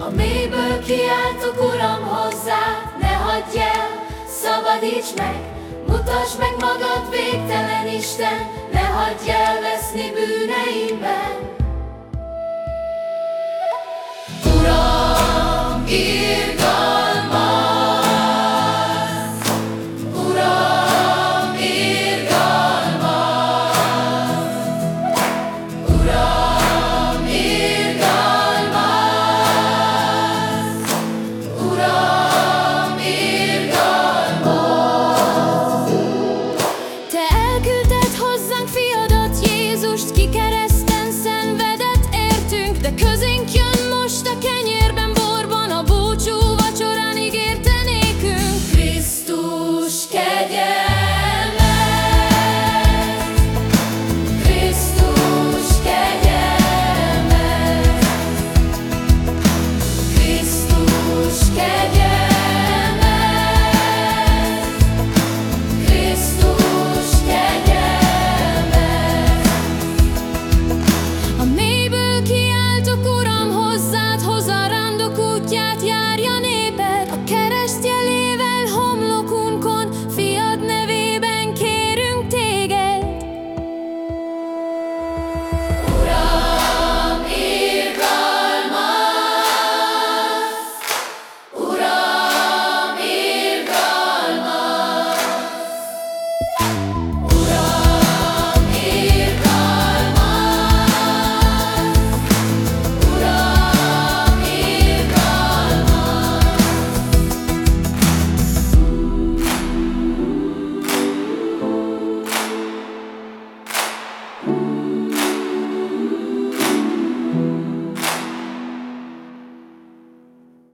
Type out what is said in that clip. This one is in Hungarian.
A mélyből kiáltok, Uram, hozzá, ne hagyj el, szabadíts meg, mutasd meg magad, végtelen Isten, ne hagyj el veszni bűneimben. Cause it.